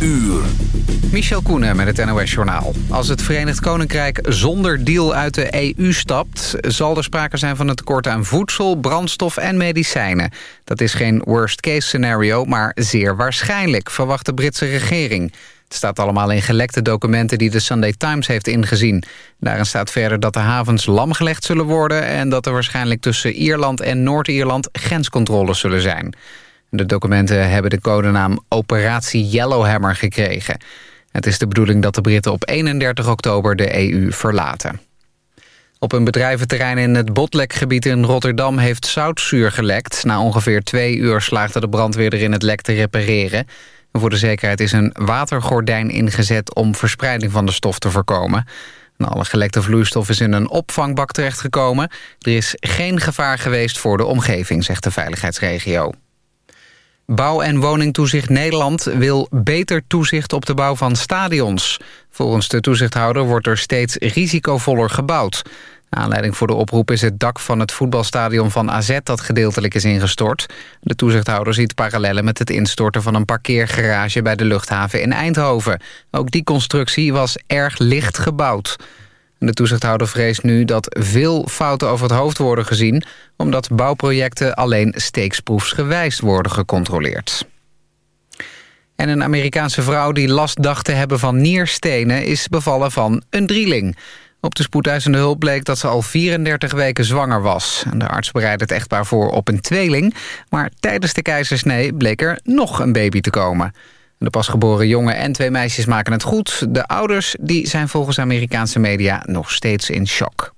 uur. Michel Koenen met het NOS-journaal. Als het Verenigd Koninkrijk zonder deal uit de EU stapt... zal er sprake zijn van een tekort aan voedsel, brandstof en medicijnen. Dat is geen worst-case scenario, maar zeer waarschijnlijk... verwacht de Britse regering. Het staat allemaal in gelekte documenten die de Sunday Times heeft ingezien. Daarin staat verder dat de havens lamgelegd zullen worden... en dat er waarschijnlijk tussen Ierland en Noord-Ierland grenscontroles zullen zijn. De documenten hebben de codenaam Operatie Yellowhammer gekregen. Het is de bedoeling dat de Britten op 31 oktober de EU verlaten. Op een bedrijventerrein in het Botlekgebied in Rotterdam heeft zoutzuur gelekt. Na ongeveer twee uur slaagde de brandweer erin het lek te repareren. voor de zekerheid is een watergordijn ingezet om verspreiding van de stof te voorkomen. alle gelekte vloeistof is in een opvangbak terechtgekomen. Er is geen gevaar geweest voor de omgeving, zegt de veiligheidsregio. Bouw- en woningtoezicht Nederland wil beter toezicht op de bouw van stadions. Volgens de toezichthouder wordt er steeds risicovoller gebouwd. Aanleiding voor de oproep is het dak van het voetbalstadion van AZ... dat gedeeltelijk is ingestort. De toezichthouder ziet parallellen met het instorten van een parkeergarage... bij de luchthaven in Eindhoven. Ook die constructie was erg licht gebouwd. De toezichthouder vreest nu dat veel fouten over het hoofd worden gezien... omdat bouwprojecten alleen steeksproefsgewijs worden gecontroleerd. En een Amerikaanse vrouw die last dacht te hebben van nierstenen... is bevallen van een drieling. Op de spoedeisende hulp bleek dat ze al 34 weken zwanger was. De arts bereidde het echtpaar voor op een tweeling... maar tijdens de keizersnee bleek er nog een baby te komen... De pasgeboren jongen en twee meisjes maken het goed. De ouders die zijn volgens Amerikaanse media nog steeds in shock.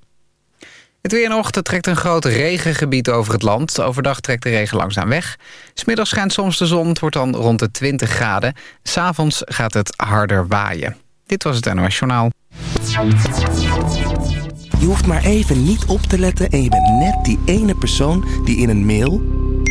Het weer nog, er trekt een groot regengebied over het land. Overdag trekt de regen langzaam weg. Smiddags schijnt soms de zon, het wordt dan rond de 20 graden. S'avonds gaat het harder waaien. Dit was het NOS Journaal. Je hoeft maar even niet op te letten en je bent net die ene persoon die in een mail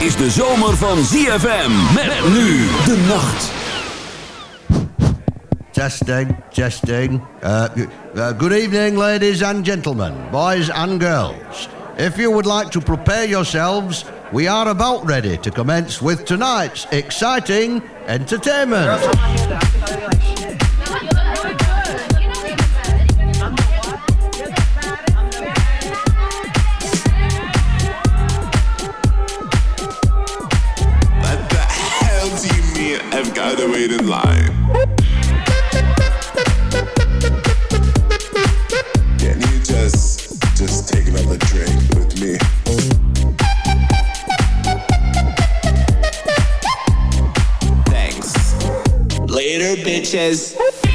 Is de zomer van ZFM. Met nu de nacht. Testing, testing. Uh, uh, good evening, ladies and gentlemen, boys and girls. If you would like to prepare yourselves, we are about ready to commence with tonight's exciting entertainment. I've got to wait in line? Can you just, just take another drink with me? Thanks. Later, bitches.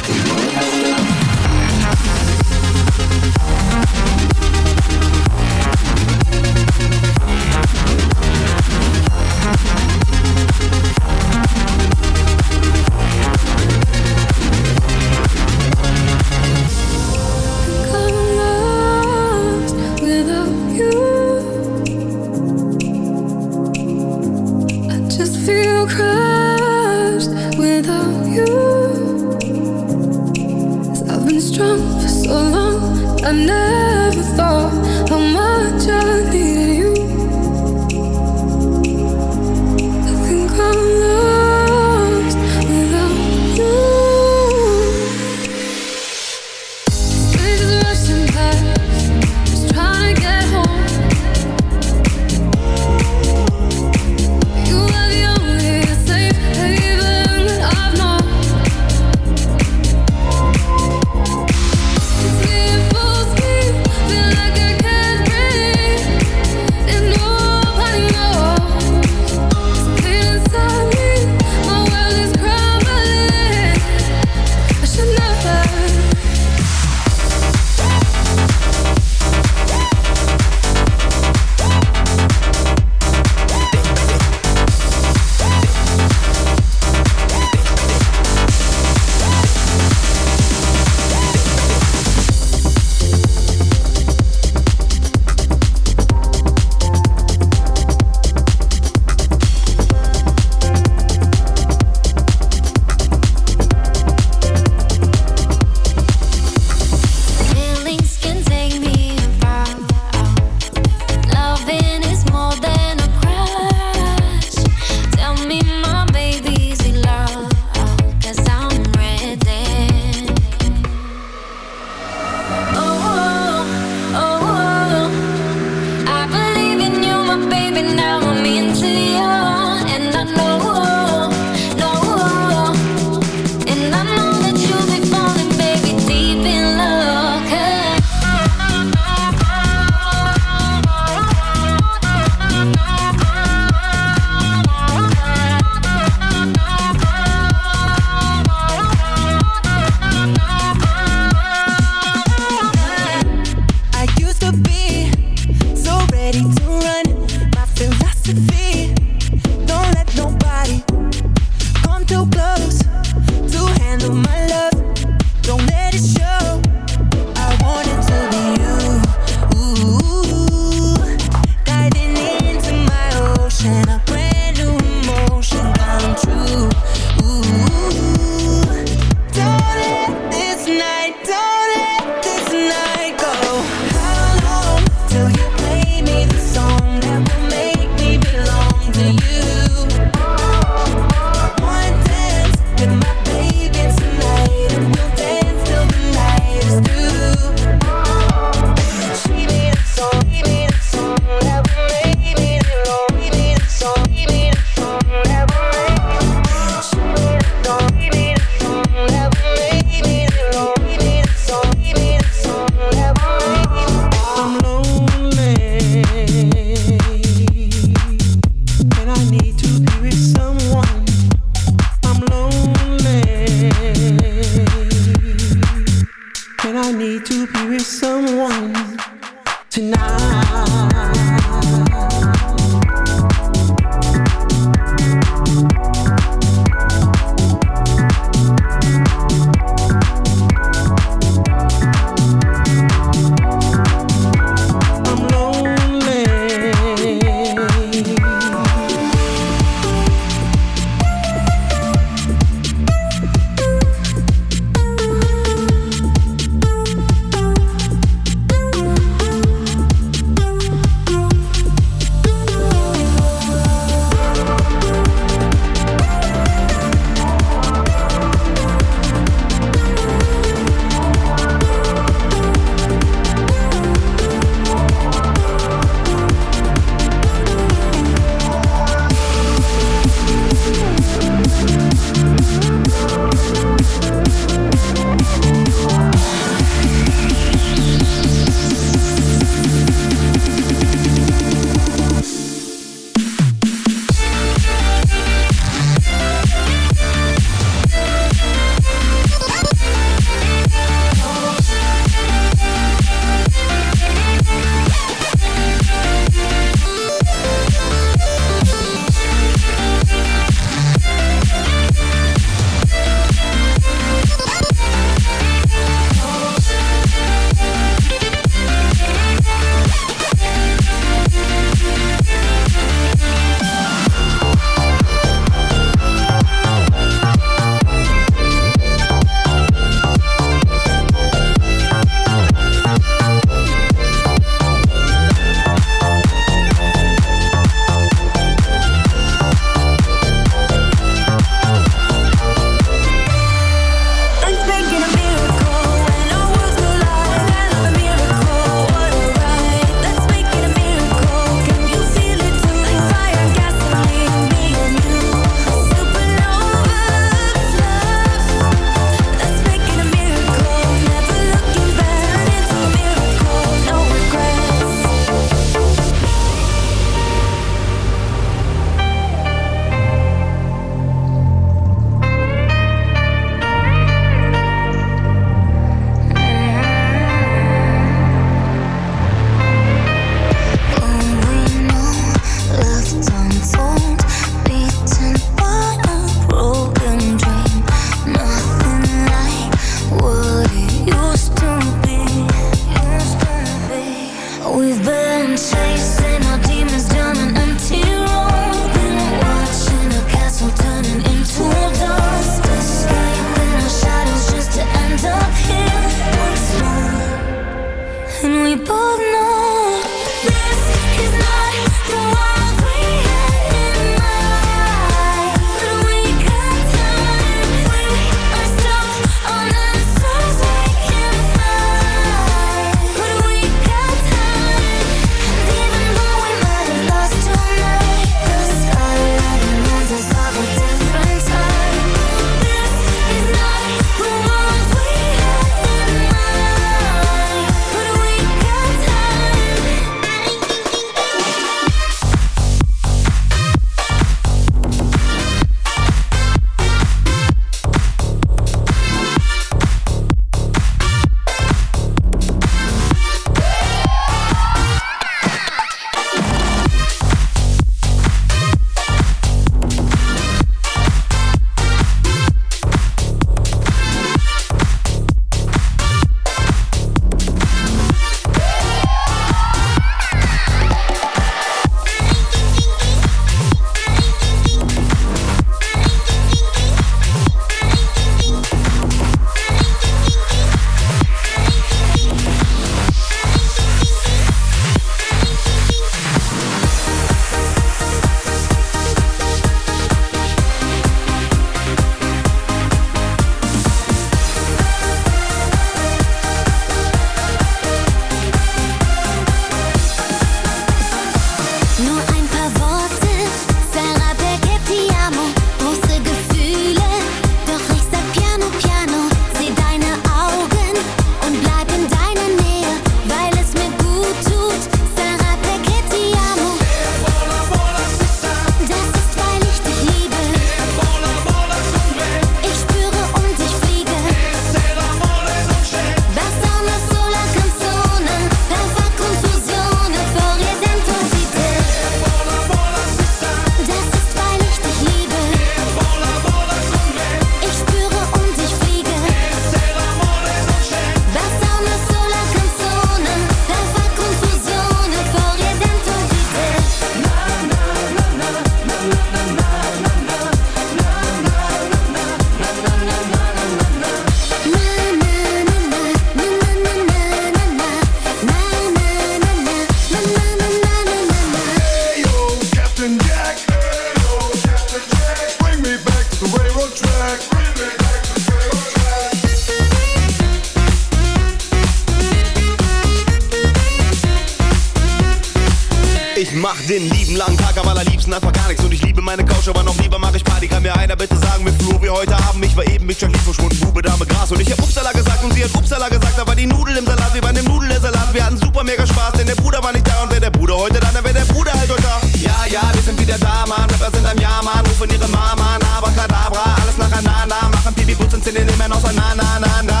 listening to him and I was like, nah, nah, nah, nah.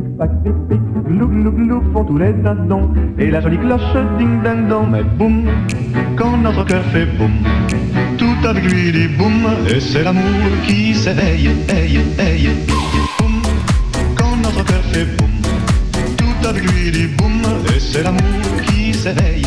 Oiseaux du lac pic pac pic pic glou glou glou font tous les dindons Et la jolie cloche ding ding dong. Mais boum Quand notre cœur fait boum. Tout avec lui dit boum. Et c'est l'amour qui s'éveille Aïe aïe Boum Quand notre cœur fait boum. Tout avec lui dit boum. Et c'est l'amour qui s'éveille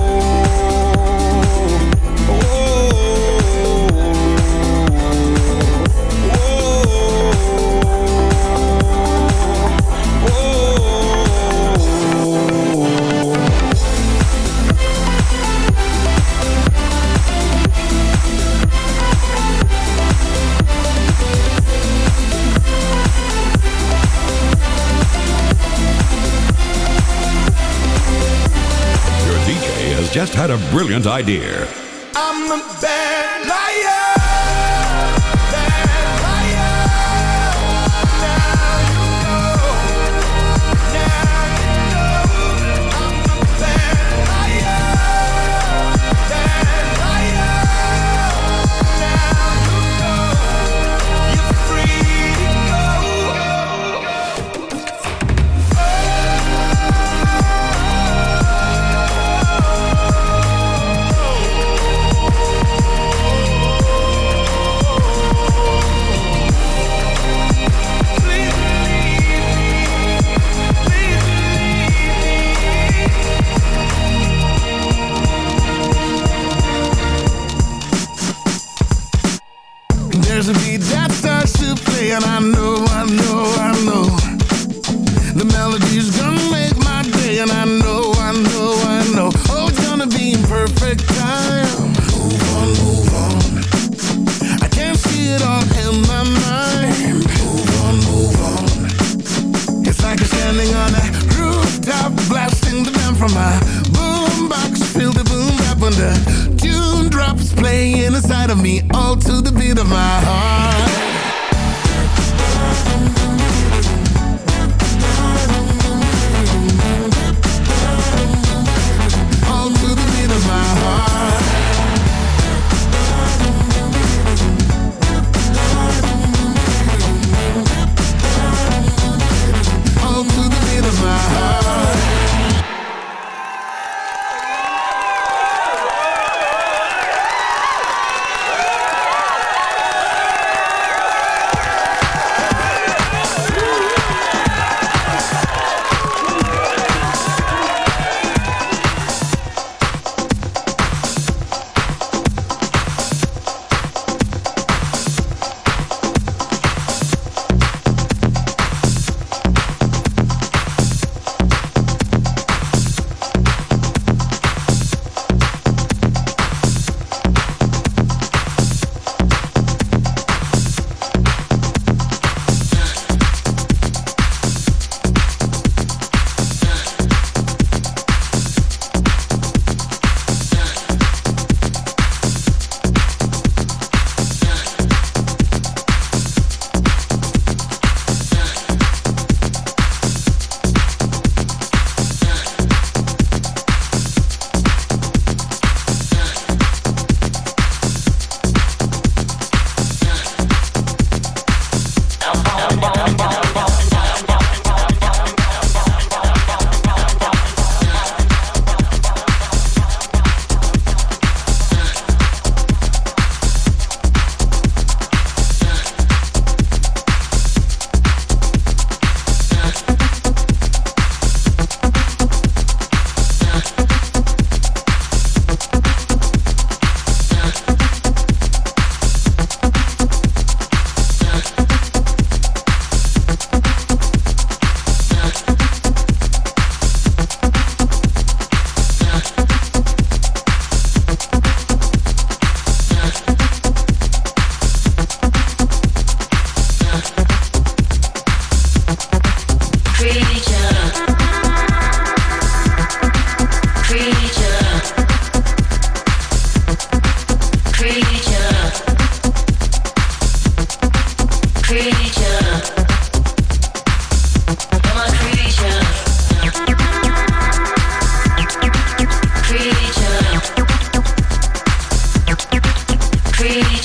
had a brilliant idea. I'm a bad free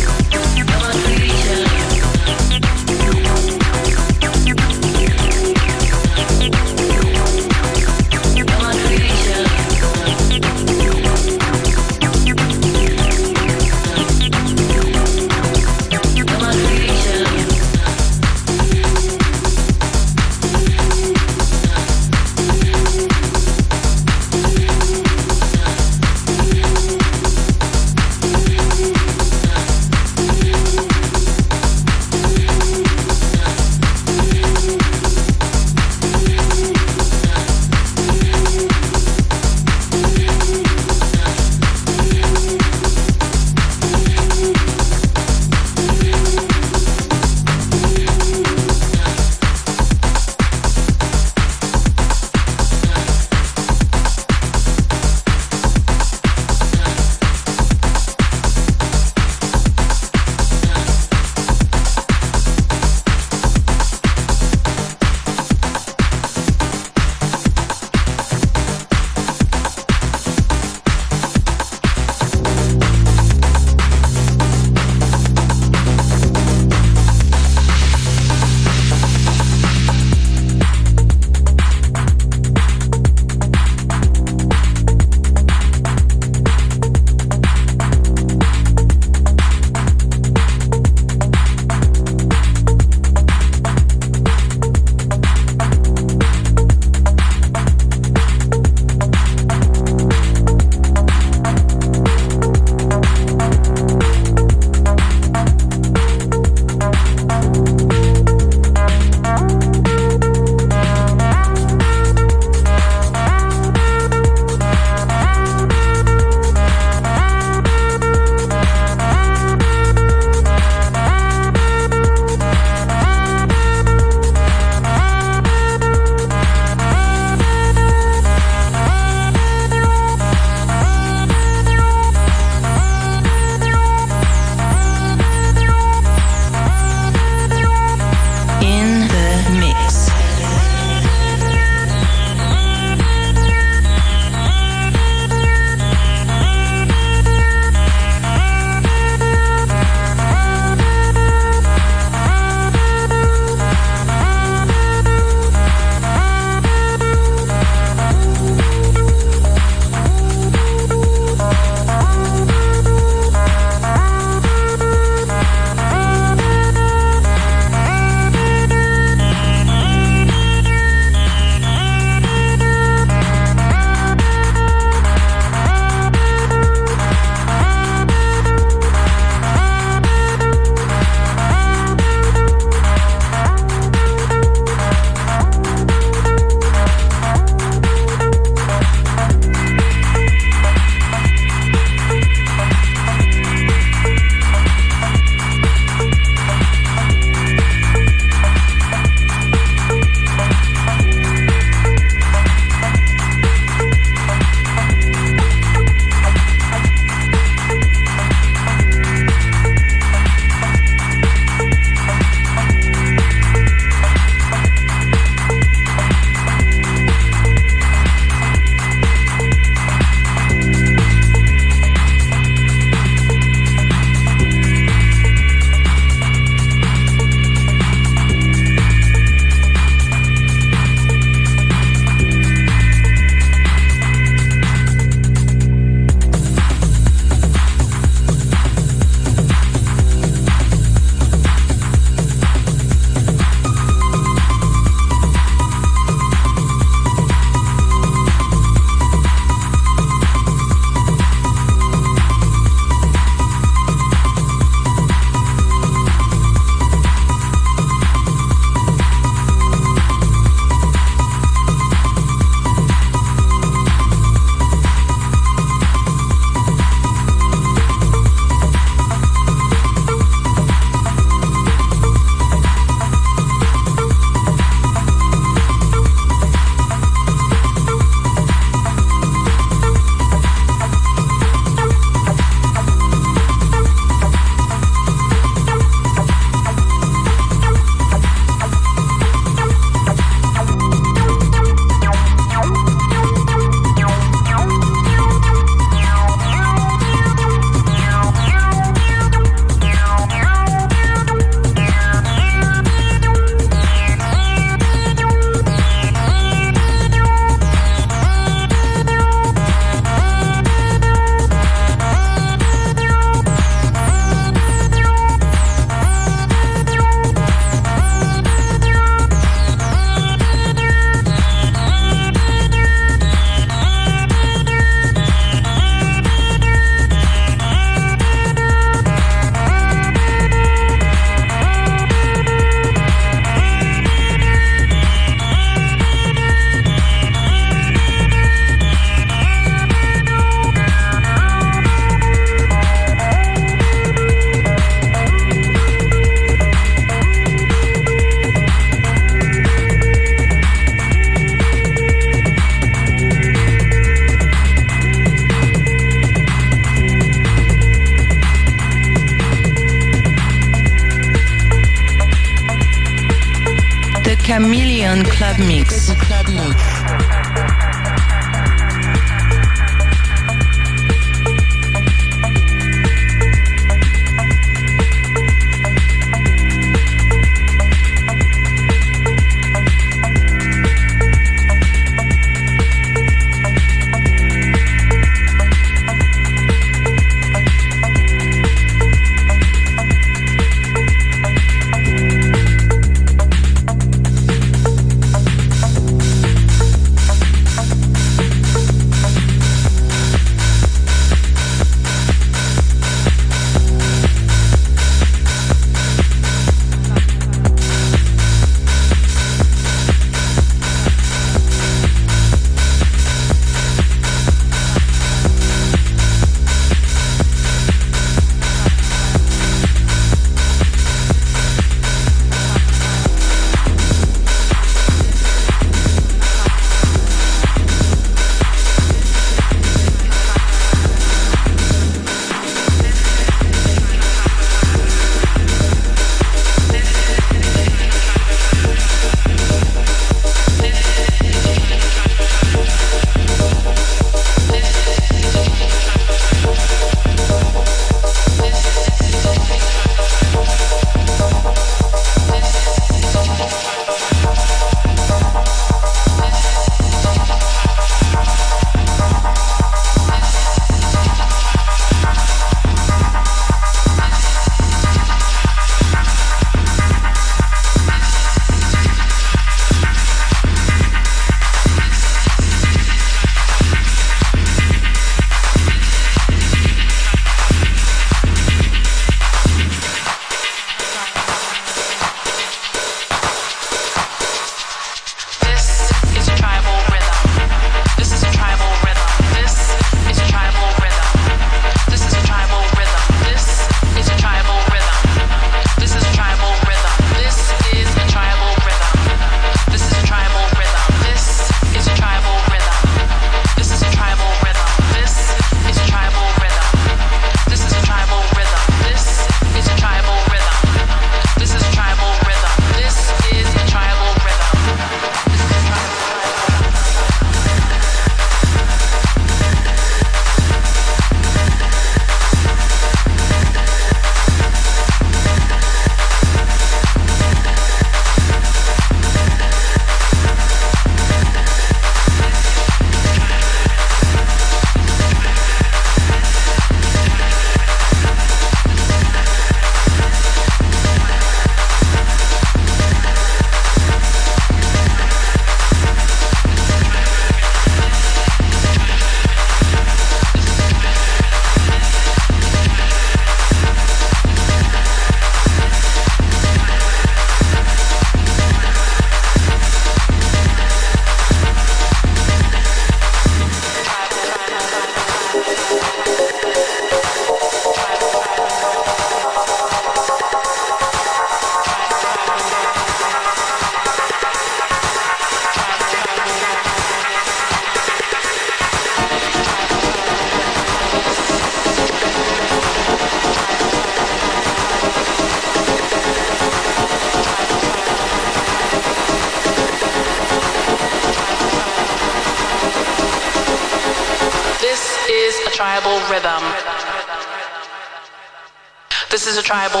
tribal